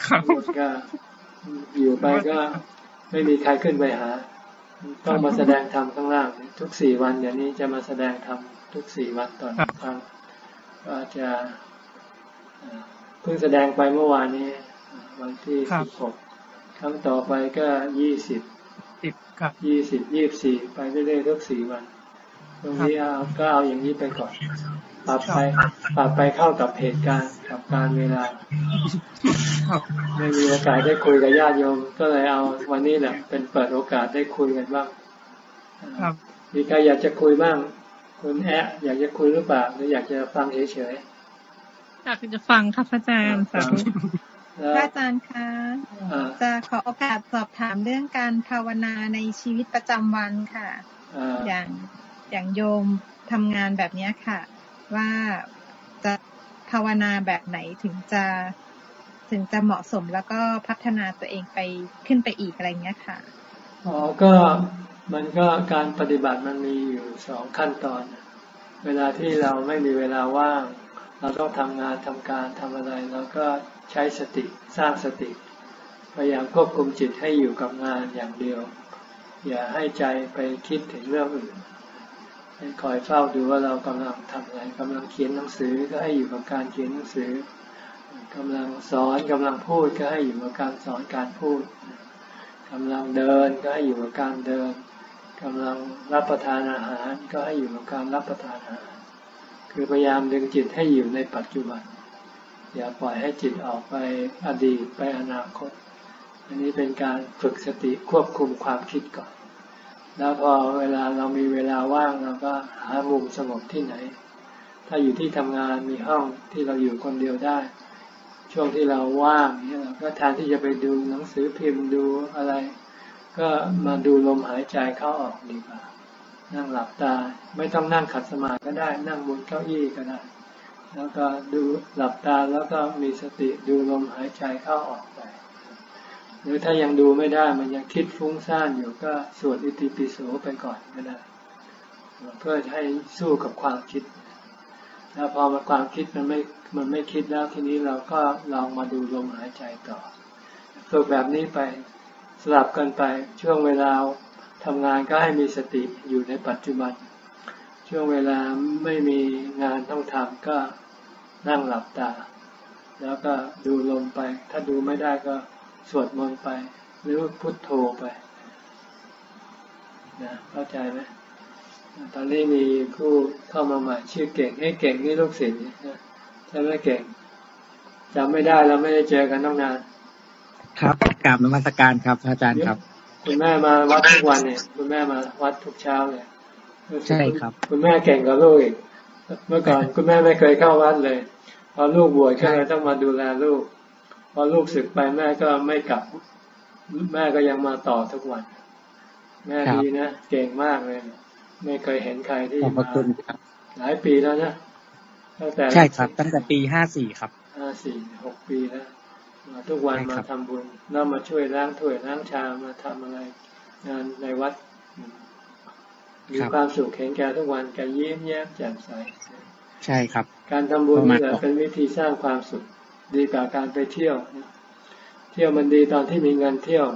ครับก็อยู่ไปก็ไม่มีใครขึ้นไปหา ต้องมาแสดงธรรมข้างล่าง ทุกสี่วันเดี๋ยวนี้จะมาแสดงธรรมทุกสี่วันตอนครั้งก็จะเอ่อเพิ่งแสดงไปเมื่อวานนี้ วันที่ครับสิบหกครั้งต่อไปก็ยี่สิบสิบครับยี่สิบยี่บสี่ไปเรื่อยๆทุกสี่วัน ตรงนี้เอาก็เอาอย่างนี้ไปก่อนปรับไปปรับไปเข้ากับเหตุการณ์กับการเวลาครับไม่มีโอกาสได้คุยกับญาติโยม ก็เลยเอาวันนี้แหละเป็นเปิดโอกาสได้คุยกันบ้างครับมีใครอยากจะคุยบ้างคุณแอะอยากจะคุยหรือเปล่าหรืออยากจะฟังเฉยอยากจะฟังค่ะพระอาจารย์สาธุๆแล้วพระอาจารย์คะอ่าจะขอโอกาสสอบถามเรื่องการภาวนาในชีวิตประจำวันค่ะอ่าอย่าง อย่างโยมทำงานแบบนี้ค่ะ ว่าจะภาวนาแบบไหนถึงจะถึงจะเหมาะสมแล้วก็พัฒนาตัวเองไปขึ้นไปอีกอะไรเงี้ยค่ะอ๋อก็มันก็การปฏิบัติมันมีอยู่สองขั้นตอน เวลาที่เราไม่มีเวลาว่าง เราต้องทำงานทำการทำอะไรเราก็ใช้สติสร้างสติพยายามควบคุมจิตให้อยู่กับงานอย่างเดียว อย่าให้ใจไปคิดถึงเรื่องอื่น คอยเฝ้าดูว่าเรากำลังทำอะไรกำลังเขียนหนังสือก็ให้อยู่กับการเขียนหนังสือกำลังสอนกำลังพูดก็ให้อยู่กับการสอนการพูดกำลังเดินก็ให้อยู่กับการเดินกำลังรับประทานอาหารก็ให้อยู่กับการรับประทานอาหารคือพยายามดึงจิตให้อยู่ในปัจจุบัน อย่าปล่อยให้จิตออกไปอดีตไปอนาคต อันนี้เป็นการฝึกสติควบคุมความคิดก่อน แล้วพอเวลาเรามีเวลาว่างเราก็หามุมสงบที่ไหน ถ้าอยู่ที่ทำงานมีห้องที่เราอยู่คนเดียวได้ ช่วงที่เราว่างเนี่ยเราก็แทนที่จะไปดูหนังสือพิมพ์ดูอะไร ก็มาดูลมหายใจเข้าออกดีกว่านั่งหลับตาไม่ต้องนั่งขัดสมาธิก็ได้ นั่งบนเก้าอี้ก็ได้ แล้วก็ดูหลับตาแล้วก็มีสติดูลมหายใจเข้าออกไป หรือถ้ายังดูไม่ได้มันยังคิดฟุ้งซ่านอยู่ก็สวดอิติปิโสไปก่อนก็ได้เพื่อให้สู้กับความคิด แล้วพอมาความคิดมันไม่ มันไม่คิดแล้วทีนี้เราก็ลองมาดูลมหายใจต่อฝึกแบบนี้ไปสลับกันไปช่วงเวลาทำงานก็ให้มีสติอยู่ในปัจจุบัน ช่วงเวลาไม่มีงานต้องทำก็นั่งหลับตา แล้วก็ดูลมไป ถ้าดูไม่ได้ก็ สวดมนต์ไป หรือพุทโธไปนะเข้าใจไหมตอนนี้มีผู้เข้ามาใหม่ชื่อเก่งให้เก่งนี่ลูกศิษย์นะใช่ไหมเก่งจำไม่ได้เราไม่ได้เจอกันตั้งนาน ครับกราบนมัสการครับ อาจารย์ครับ คุณแม่มาวัดทุกวันเนี่ย คุณแม่มาวัดทุกเช้าเลยใช่ครับ คุณแม่เก่งกว่าลูกอีกเมื่อก่อนคุณแม่ไม่เคยเข้าวัดเลยพอลูกบวชก็เลยต้องมาดูแลลูก พอลูกศึกไปแม่ก็ไม่กลับ แม่ก็ยังมาต่อทุกวัน แม่ครับดีนะเก่งมากเลยมไม่เคยเห็นใครที่ขอบพระมาคุณครับหลายปีแล้วนะตั้งแต่ใช่ครับ ตั้งแต่ปีห้าสี่ครับห้าสี่หกปีแล้วมาทุกวันใช่มาครับทำบุญแล้วมาช่วยล้างถ้วยล้างชามมาทำอะไร งานในวัดอืมมีความสุขเห็นแกทุกวันแกยิ้มแย้มแจ่มใสใช่ครับ การทำบุญประมาณนี่แหละเป็นวิธีสร้างความสุข ดีกว่าการไปเที่ยว เที่ยวมันดีตอนที่มีเงินเที่ยว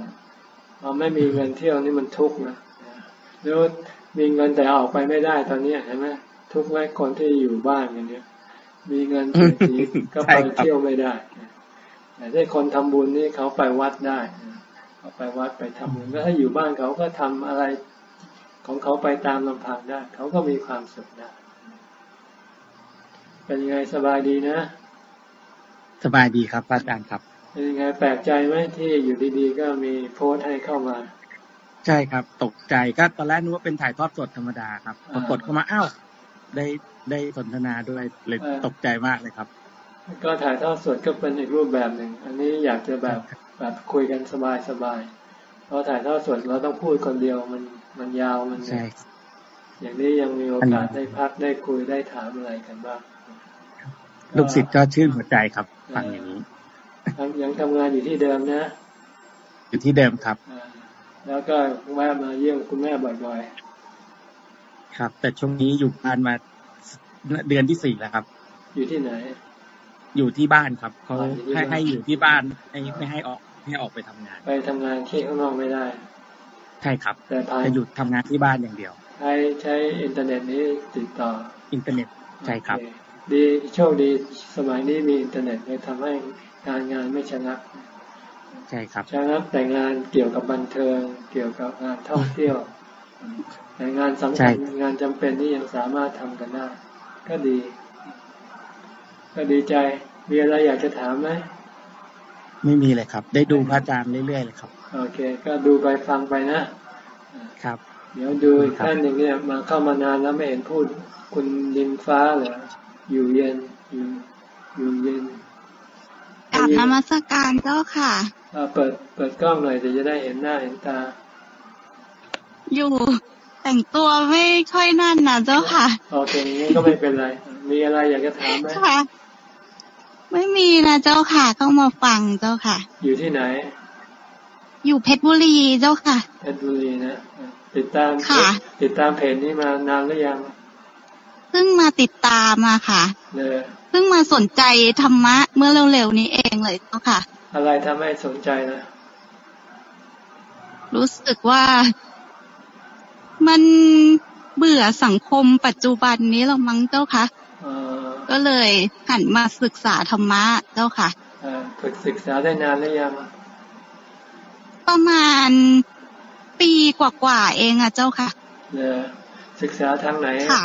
พอไม่มีเงินเที่ยวนี่มันทุกข์นะแล้วมีเงินแต่ออกไปไม่ได้ตอนนี้เห็นไหมทุกข์ไว้คนที่อยู่บ้านอย่างเนี้ยมีเงินเสียทีก็ไปเที่ยวไม่ได้แต่ถ้าคนทำบุญนี่เขาไปวัดได้เขาไปวัดไปทำบุญแล้วถ้าอยู่บ้านเขาก็ทำอะไรของเขาไปตามลำพังได้ เขาก็มีความสุขได้ เป็นยังไงสบายดีนะ สบายดีครับพระอาจารย์ครับเป็นยังไงแปลกใจไหมที่อยู่ดีๆ ก็มีโพสต์ให้เข้ามา ใช่ครับ ตกใจก็ตอนแรกนึกว่าเป็นถ่ายทอดสดธรรมดาครับพอกดเข้ามาอ้าวได้ได้สนทนาด้วยเลยเออตกใจมากเลยครับ ก็ถ่ายทอดสดก็เป็นอีกรูปแบบหนึ่ง อันนี้อยากจะแบบแบบคุยกันสบายๆเพราะถ่ายทอดสดเราต้องพูดคนเดียวมันมันยาวมันใช่อย่างนี้ยังมีโอกาสได้พักได้คุยได้ถามอะไรกันบ้าง ลูกศิษย์ก็ชื่นหัวใจครับ ฟังอย่างนี้ทำยังทำงานอยู่ที่เดิมนะ อยู่ที่เดิมครับอ่าแล้วก็แวะมาเยี่ยมคุณแม่บ่อยครับ แต่ช่วงนี้อยู่บ้านมาเดือนที่สี่แล้วครับๆอยู่ที่ไหน อยู่ที่บ้านครับเขาอ๋ออยู่ที่ให้บ้านให้อยู่ที่บ้านให้ไม่ให้ออกไม่ให้ออกไปทำงาน ไปทำงานที่ข้างนอกไม่ได้ ใช่ครับ แต่ภายจะหยุดทำงานที่บ้านอย่างเดียว ใช้ใช้อินเทอร์เน็ตนี้ติดต่อ อินเทอร์เน็ตใช่ครับเออดีโชคดีสมัยนี้มีอินเทอร์เน็ตเลยทำให้การงานไม่ชะงักใช่ครับชะงักแต่งานเกี่ยวกับบันเทิง เกี่ยวกับงานท่องเที่ยวแต่งานสำคัญใช่งานจำเป็นนี่ยังสามารถทำกันได้ก็ดี ก็ดีใจ มีอะไรอยากจะถามไหมไม่มีเลยครับ ได้ดูพระอาจารย์เรื่อยๆเลยครับ โอเค ก็ดูไปฟังไปนะครับ เดี๋ยวดูอีกครับท่านหนึ่งเนี่ยมาเข้ามานานแล้วไม่เห็นพูด คุณดินฟ้าเหร ออยู่เย็นอยู่อยู่เย็นกราบนมัสการเจ้าค่ะอ่าเปิดเปิดกล้องหน่อยจะจะได้เห็นหน้าเห็นตา อยู่แต่งตัวไม่ค่อยนั่นนะเจ้าค่ะโอเคงั้นก็ไม่เป็นไร มีอะไรอยากจะถามไหมค่ะ ไม่มีนะเจ้าค่ะเข้ามาฟังเจ้าค่ะ อยู่ที่ไหน อยู่เพชรบุรีเจ้าค่ะเพชรบุรีนะอ่าติดตามค่ะติดตามเพจนี้มานานหรือยัง เพิ่งมาติดตามมาค่ะเลยเพิ่งมาสนใจธรรมะเมื่อเร็วๆนี้เองเลยเจ้าค่ะ อะไรทำให้สนใจนะรู้สึกว่ามันเบื่อสังคมปัจจุบันนี้เรามั้งเจ้าค่ะเอ่อก็เลยหันมาศึกษาธรรมะเจ้าค่ะเอ่อฝึกศึกษาได้นานหรือยัง ประมาณปีกว่าๆเองอะเจ้าค่ะเลยศึกษาทางไหนค่ะ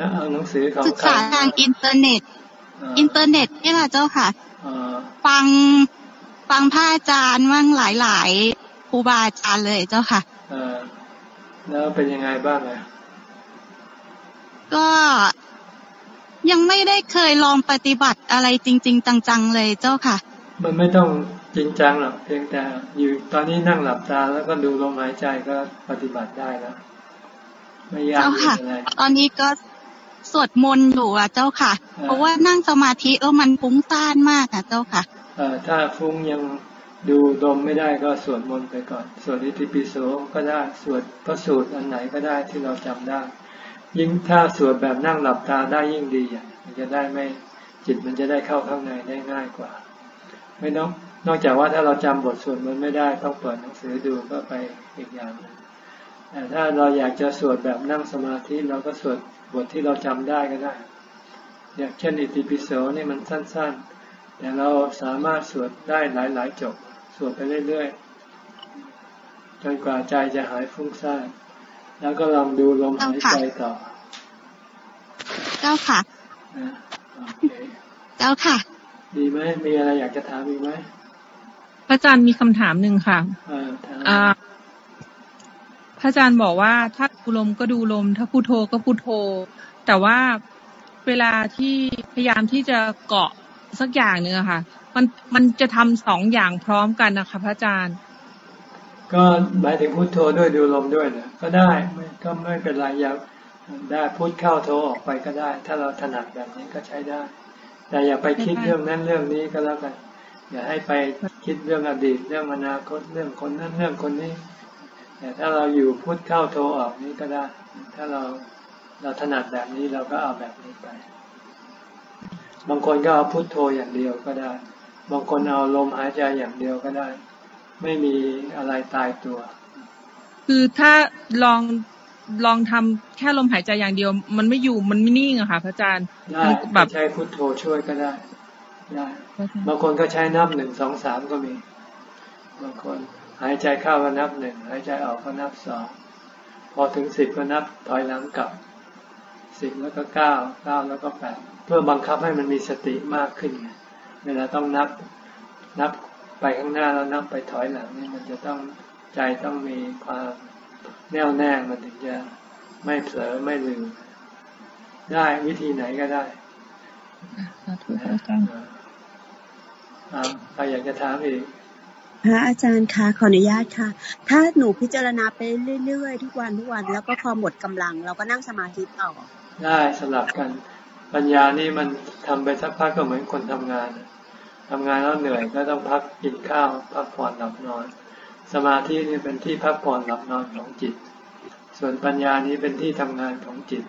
นะเอาหนังสือของศึกษาทางอินเทอร์เน็ตอ่าอินเทอร์เน็ตนี่แหละเจ้าค่ะอ่าฟังฟังพระอาจารย์มั่งหลายๆครูบาอาจารย์เลยเจ้าค่ะเอ่อแล้วเป็นยังไงบ้างอะก็ยังไม่ได้เคยลองปฏิบัติอะไรจริง ๆ จังๆเลยเจ้าค่ะ มันไม่ต้องจริงจังหรอกเพียงแต่อยู่ตอนนี้นั่งหลับตาแล้วก็ดูลมหายใจก็ปฏิบัติได้แล้วไม่ยากเจ้าค่ะอะไรตอนนี้ก็ สวดมนต์อยู่อะเจ้าค่ะ เพราะว่านั่งสมาธิแล้วมันฟุ้งซ่านมากอะเจ้าค่ะถ้าฟุ้งยังดูลมไม่ได้ก็สวดมนต์ไปก่อน สวดอิติปิโสก็ได้สวดพระสูตรอันไหนก็ได้ที่เราจำได้ ยิ่งถ้าสวดแบบนั่งหลับตาได้ยิ่งดีอะมันจะได้ไม่จิตมันจะได้เข้าข้างในได้ง่ายกว่า ไม่ต้องนอกจากว่าถ้าเราจำบทสวดมันต์ไม่ได้ต้องเปิดหนังสือดูก็ไปอีกอย่างหนึ่งแต่ถ้าเราอยากจะสวดแบบนั่งสมาธิเราก็สวด บทที่เราจำได้ก็ได้ อย่างเช่นอิติปิโสนี่มันสั้น ๆ แต่เราสามารถสวดได้หลายๆจบ สวดไปเรื่อยๆ จนกว่าใจจะหายฟุ้งซ่านแล้วก็ลองดูลมหายใจต่อ เจ้าค่ะนะโอเคเจ้าค่ะ ดีไหมมีอะไรอยากจะถามอีกไหมพระอาจารย์มีคำถามหนึ่งค่ะอ่าถามอ่าพ ระอาจารย์บอกว่าถ้าดูลมก็ดูลม ถ้าพุโทโธก็พุโทโธแต่ว่าเวลาที่พยายามที่จะเกาะสักอย่างหนึ่งอะค่ะ มันมันจะทำสองอย่างพร้อมกันนะคะพระอาจารย์ ก็หมายถึงพุทโธด้วยดูลมด้วยนะก็ได้ไม่ก็ไม่เป็นไรอย่าได้พูดเข้าโทออกไปก็ได้ ถ้าเราถนัดแบบนี้ก็ใช้ได้ แต่อย่าไปคิดเรื่องนั้นเรื่องนี้ก็แล้วกัน อย่าให้ไปคิดเรื่องอดีตเรื่องอนาคตเรื่องคนนั้นเรื่องคนนี้ แต่ถ้าเราอยู่พูดเข้าโทรออกนี้ก็ได้ ถ้าเราเราถนัดแบบนี้เราก็เอาแบบนี้ไป บางคนก็เอาพุทโธอย่างเดียวก็ได้ บางคนเอาลมหายใจอย่างเดียวก็ได้ ไม่มีอะไรตายตัว คือถ้าลองลองทำแค่ลมหายใจอย่างเดียว มันไม่อยู่มันไม่นิ่งอะค่ะพระอาจารย์ได้มันแบบใช้พุทโธช่วยก็ได้ได้บางคนก็ใช้นับหนึ่งสองสามก็มี บางคน หายใจเข้าก็นับหนึ่งหายใจออกก็นับสองพอถึงสิบก็นับถอยหลังกลับสิบแล้วก็เก้าเก้าแล้วก็แปดเพื่อบังคับให้มันมีสติมากขึ้นไงเวลาต้องนับนับไปข้างหน้าแล้วนับไปถอยหลังนี่มันจะต้องใจต้องมีความแน่วแน่มันถึงจะไม่เผลอไม่ลืมได้วิธีไหนก็ได้สาธุพระอาจารย์อ่าใครอยากจะถามอีก พระอาจารย์คะขออนุญาตค่ะ ถ้าหนูพิจารณาไปเรื่อยๆ ทุกวันทุกวัน แล้วก็พอหมดกำลัง เราก็นั่งสมาธิต่อ ได้สลับกัน ปัญญานี่มันทำไปสักพักก็เหมือนคนทำงานทำงานแล้วเหนื่อยก็ต้องพักกินข้าว พักผ่อนหลับนอน สมาธินี่เป็นที่พักผ่อนหลับนอนของจิต ส่วนปัญญานี้เป็นที่ทำงานของจิต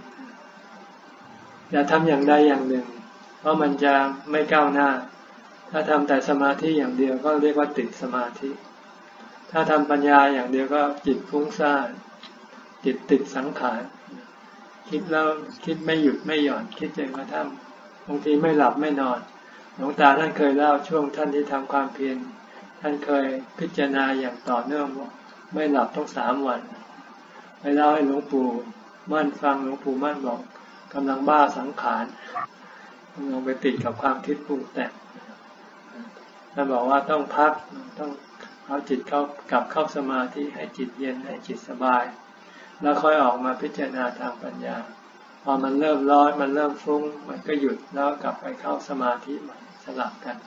อย่าทำอย่างใดอย่างหนึ่ง เพราะมันจะไม่ก้าวหน้า ถ้าทำแต่สมาธิอย่างเดียวก็เรียกว่าติดสมาธิ ถ้าทำปัญญาอย่างเดียวก็จิตฟุ้งซ่านจิตติดสังขารคิดแล้วคิดไม่หยุดไม่หย่อนคิดจนกระทั่งบางทีไม่หลับไม่นอนหลวงตาท่านเคยเล่าช่วงท่านที่ทำความเพียรท่านเคยพิจารณาอย่างต่อเนื่องไม่หลับต้องสามวันไปเล่าให้หลวงปู่มั่นฟังหลวงปู่มั่นบอกกำลังบ้าสังขารกำลังไปติดกับความคิดปรุงแต่ง ท่านบอกว่าต้องพักต้องเอาจิตเข้ากลับเข้าสมาธิให้จิตเย็นให้จิตสบาย แล้วค่อยออกมาพิจารณาทางปัญญา พอมันเริ่มร้อนมันเริ่มฟุ้ง มันก็หยุดแล้วกลับไปเข้าสมาธิใหม่สลับกัน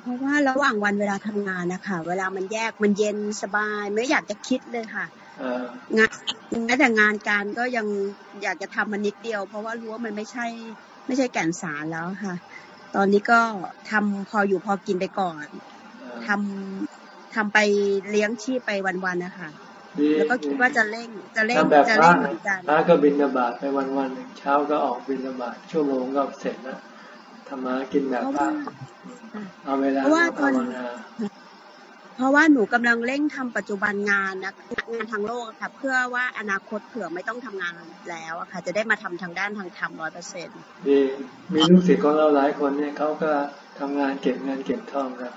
เพราะว่าระหว่างวันเวลาทำงานนะคะเวลามันแยกมันเย็นสบาย ไม่อยากจะคิดเลยค่ะเอองานแม้แต่งานการก็ยังอยากจะทำมันนิดเดียว เพราะว่ารู้ว่ามันไม่ใช่ ไม่ใช่แก่นสารแล้วค่ะ ตอนนี้ก็ทำพออยู่พอกินไปก่อนทำทำไปเลี้ยงชีพไปวันๆนะคะดีแล้วก็คิดว่าจะเร่งจะเร่งทำแบบจะพระเร่งเหมือนกันพระก็บินบาตไปวันวันๆหนึ่งเช้าก็ออกบินบาตชั่วโมงก็เสร็จแล้วทำมากินแบบเพราะพระว่าเอาเวลาเพราะว่ามาตอนภาวนา เพราะว่าหนูกำลังเร่งทำปัจจุบันงานนะงานทางโลกอะค่ะ เพื่อว่าอนาคตเผื่อไม่ต้องทำงานแล้วอะค่ะ จะได้มาทำทางด้านทางธรรมร้อยเปอร์เซ็นต์ดีมีลูกศิษย์ของเราหลายคนเนี่ยเขาก็ทำงานเก็บเงินเก็บทองกัน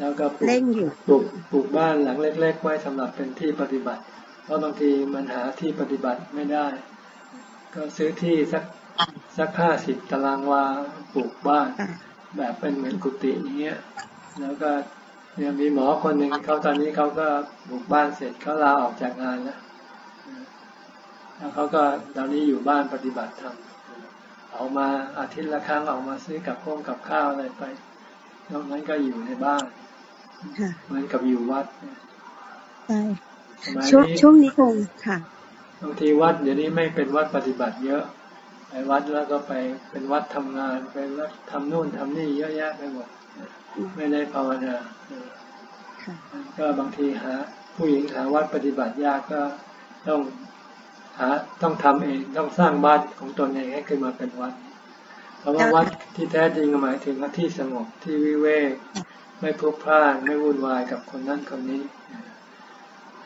แล้วก็ปลูกเร่งอยู่ปลูกปลูกบ้านหลังเล็ก ๆ ไว้สำหรับเป็นที่ปฏิบัติ เพราะบางทีมันหาที่ปฏิบัติไม่ได้ ก็ซื้อที่สักสักห้าสิบตารางวาปลูกบ้าน แบบเป็นเหมือนกุฏิอย่างเงี้ย แล้วก็ เนี่ยมีหมอคนหนึ่งเขาตอนนี้เขาก็ปลูกบ้านเสร็จเขาลาออกจากงานแล้วแล้วเขาก็ตอนนี้อยู่บ้านปฏิบัติธรรมออกมาอาทิตย์ละครั้งออกมาซื้อกับข้งกับข้าวอะไรไปนอกนั้นก็อยู่ในบ้านค่ะเหมือนกับอยู่วัดเนี่ยใช่สมัยช่วงนี้ช่วงนี้คงค่ะบางทีวัดเดี๋ยวนี้ไม่เป็นวัดปฏิบัติเยอะไปวัดแล้วก็ไปเป็นวัดทำงานไปวัดทำนู่นทำนี่เยอะแยะไปหมด ไม่ได้ภาวนาเออค่ะก็บางทีหา ผู้หญิงหาวัดปฏิบัติยากก็ต้องหาต้องทำเองต้องสร้างบ้านของตนเองให้ขึ้นมาเป็นวัดเพราะว่าวัดที่แท้จริงหมายถึงว่าที่สงบที่วิเวกไม่พลุกพล่านไม่วุ่นวายกับคนนั้นคนนี้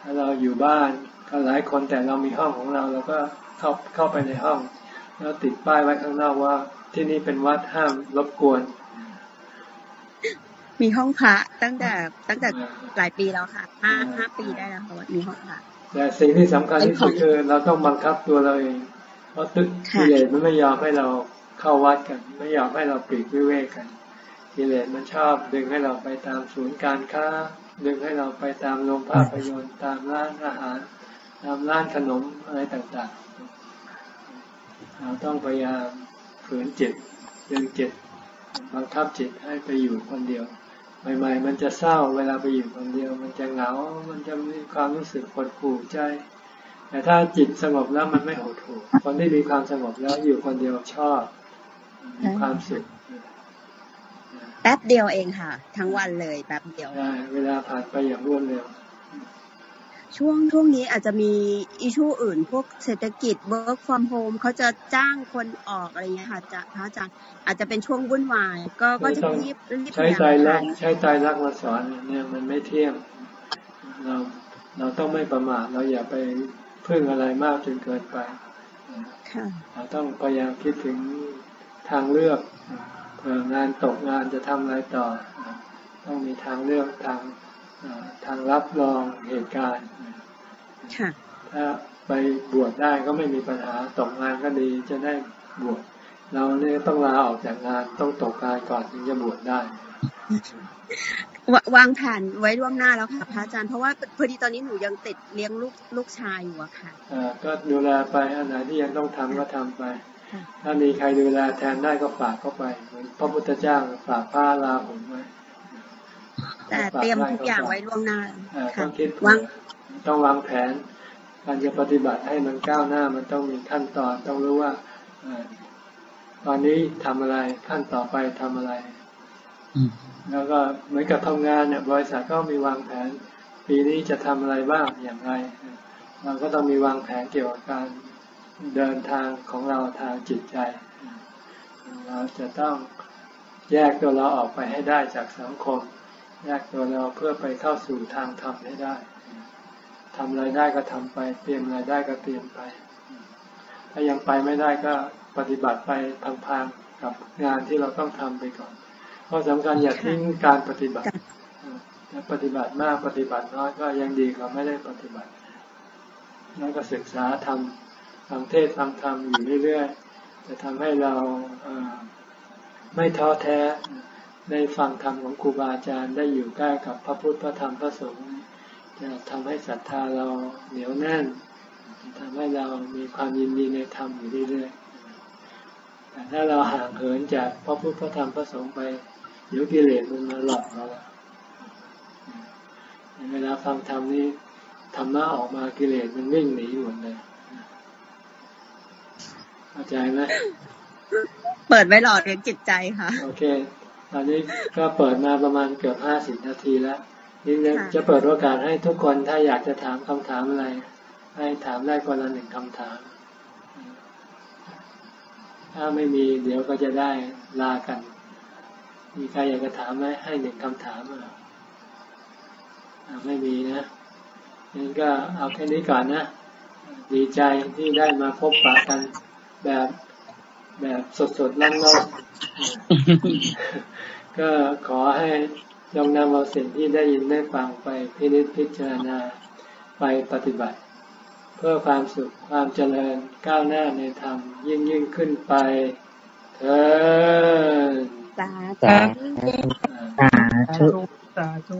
ถ้าเราอยู่บ้านก็หลายคนแต่เรามีห้องของเราเราก็เข้าเข้าไปในห้อง แล้วติดป้ายไว้ข้างนอกว่า ที่นี่เป็นวัดห้ามรบกวน มีห้องพระตั้งแต่ตั้งแต่หลายปีแล้วค่ะห้าห้าปีได้แล้วค่ะว่ามีห้องพระแต่สิ่งที่สำคัญที่สุดคือเราต้องบังคับตัวเราเองเพราะตึกกิเลสมันไม่ยอมให้เราเข้าวัดกัน ไม่ยอมให้เราปลีกวิเวกกันกิเลสมันชอบดึงให้เราไปตามศูนย์การค้า ดึงให้เราไปตามโรงภาพยนตร์ตามร้านอาหาร ตามร้านขนมอะไรต่างๆ เราต้องพยายามฝืนจิตดึงจิต บังคับจิตให้ไปอยู่คนเดียวใหม่ๆมันจะเศร้าเวลาไปอยู่คนเดียว มันจะเหงา มันจะมีความรู้สึกหดหู่ใจ แต่ถ้าจิตสงบแล้วมันไม่หดหู่คนที่มีความสงบแล้วอยู่คนเดียวชอบมีความสุขแป๊บเดียวเองค่ะ ทั้งวันเลยแป๊บเดียวได้เวลาผ่านไปอย่างรวดเร็ว ช่วงช่วงนี้อาจจะมีอิชูอื่น พวกเศรษฐกิจ work from home เขาจะจ้างคนออกอะไรเงี้ยค่ะจะพระอาจารย์อาจจะเป็นช่วงวุ่นวาย ก็ก็จะรีบรีบใช้ใจรักพยายามใช้ใจรักมาสอนเนี่ยมันไม่เที่ยงเราเราต้องไม่ประมาทเราอย่าไปพึ่งอะไรมากจนเกินไปค่ะเราต้องพยายามคิดถึงทางเลือกเผื่องานตกงานจะทำอะไรต่อ ต้องมีทางเลือกทาง ทางรับรองเหตุการณ์ค่ะถ้าไปบวชได้ก็ไม่มีปัญหาตกงานก็ดีจะได้บวชเราเนี่ยต้องลาออกจากงานต้องตกงานก่อนถึงจะบวชได้ววางแผนไว้ล่วงหน้าแล้วค่ะพระอาจารย์เพราะว่าพอดีตอนนี้หนูยังติดเลี้ยงลูกลูกชายอยู่อะค่ะอ่าก็ดูแลไปอันไหนที่ยังต้องทำก็ทำไป ถ้ามีใครดูแลแทนได้ก็ฝากเข้าไปเหมือนพระพุทธเจ้าฝากผ้าลาหุ่นไว้ แต่เตรียมทุกอย่างไว้ล่วงหน้าอ่าต้ค่ะองคิดวางต้องวางแผน การจะปฏิบัติให้มันก้าวหน้ามันต้องมีขั้นตอนต้องรู้ว่าเอ่อตอนนี้ทำอะไรขั้นต่อไปทำอะไรแล้วก็เหมือนกับทำงานเนี่ยบริษัทก็มีวางแผน ปีนี้จะทำอะไรบ้างอย่างไรเราก็ต้องมีวางแผนเกี่ยวกับการเดินทางของเราทางจิตใจ เราจะต้องแยกตัวเราออกไปให้ได้จากสังคม แยกตัวเราเพื่อไปเข้าสู่ทางธรรมให้ได้ทำอะไรได้ก็ทำไป เตรียมอะไรได้ก็เตรียมไป ถ้ายังไปไม่ได้ก็ปฏิบัติไปพังๆกับงานที่เราต้องทำไปก่อน เพราะสำคัญอย่าทิ้งการปฏิบัติถ้าปฏิบัติมากปฏิบัติน้อยก็ยังดีกว่าไม่ได้ปฏิบัติ แล้วก็ศึกษาทำฟังเทศฟังธรรมอยู่เรื่อยๆ จะทำให้เราเอ่อไม่ท้อแท้ ได้ฟังธรรมของครูบาอาจารย์ได้อยู่ใกล้กับพระพุทธพระธรรมพระสงฆ์จะทำให้ศรัทธาเราเหนียวแน่นจะทำให้เรามีความยินดีในธรรมอยู่เรื่อยๆแต่ถ้าเราห่างเหินจากพระพุทธพระธรรมพระสงฆ์ไปเดี๋ยวกิเลสมันมาหลอกเราละเวลาฟังธรรมนี่ธรรมะออกมากิเลสมันวิ่งหนีหมดเลยเข้าใจไหมเปิดไว้หล่อเลี้ยงจิตใจค่ะ โอเคต อนนี้ก็เปิดมาประมาณเกือบห้าสิบนาทีแล้วนี่จะค่ะจะเปิดโอกาสให้ทุกคนถ้าอยากจะถามคำถามอะไร ให้ถามได้คนละหนึ่งคำถาม ถ้าไม่มีเดี๋ยวก็จะได้ลากัน มีใครอยากจะถามไหมให้หนึ่งคำถามอะอ่าไม่มีนะงั้นก็เอาแค่นี้ก่อนนะ ดีใจที่ได้มาพบปะกันแบบ แบบสดๆร้อนๆก็ขอให้ลองนำเอาสิ่งที่ได้ยินได้ฟังไปพินิจพิจารณาไปปฏิบัติ เพื่อความสุขความเจริญก้าวหน้าในธรรมยิ่งยิ่งขึ้นไปเถิดสาสาธุสาธุสาธุ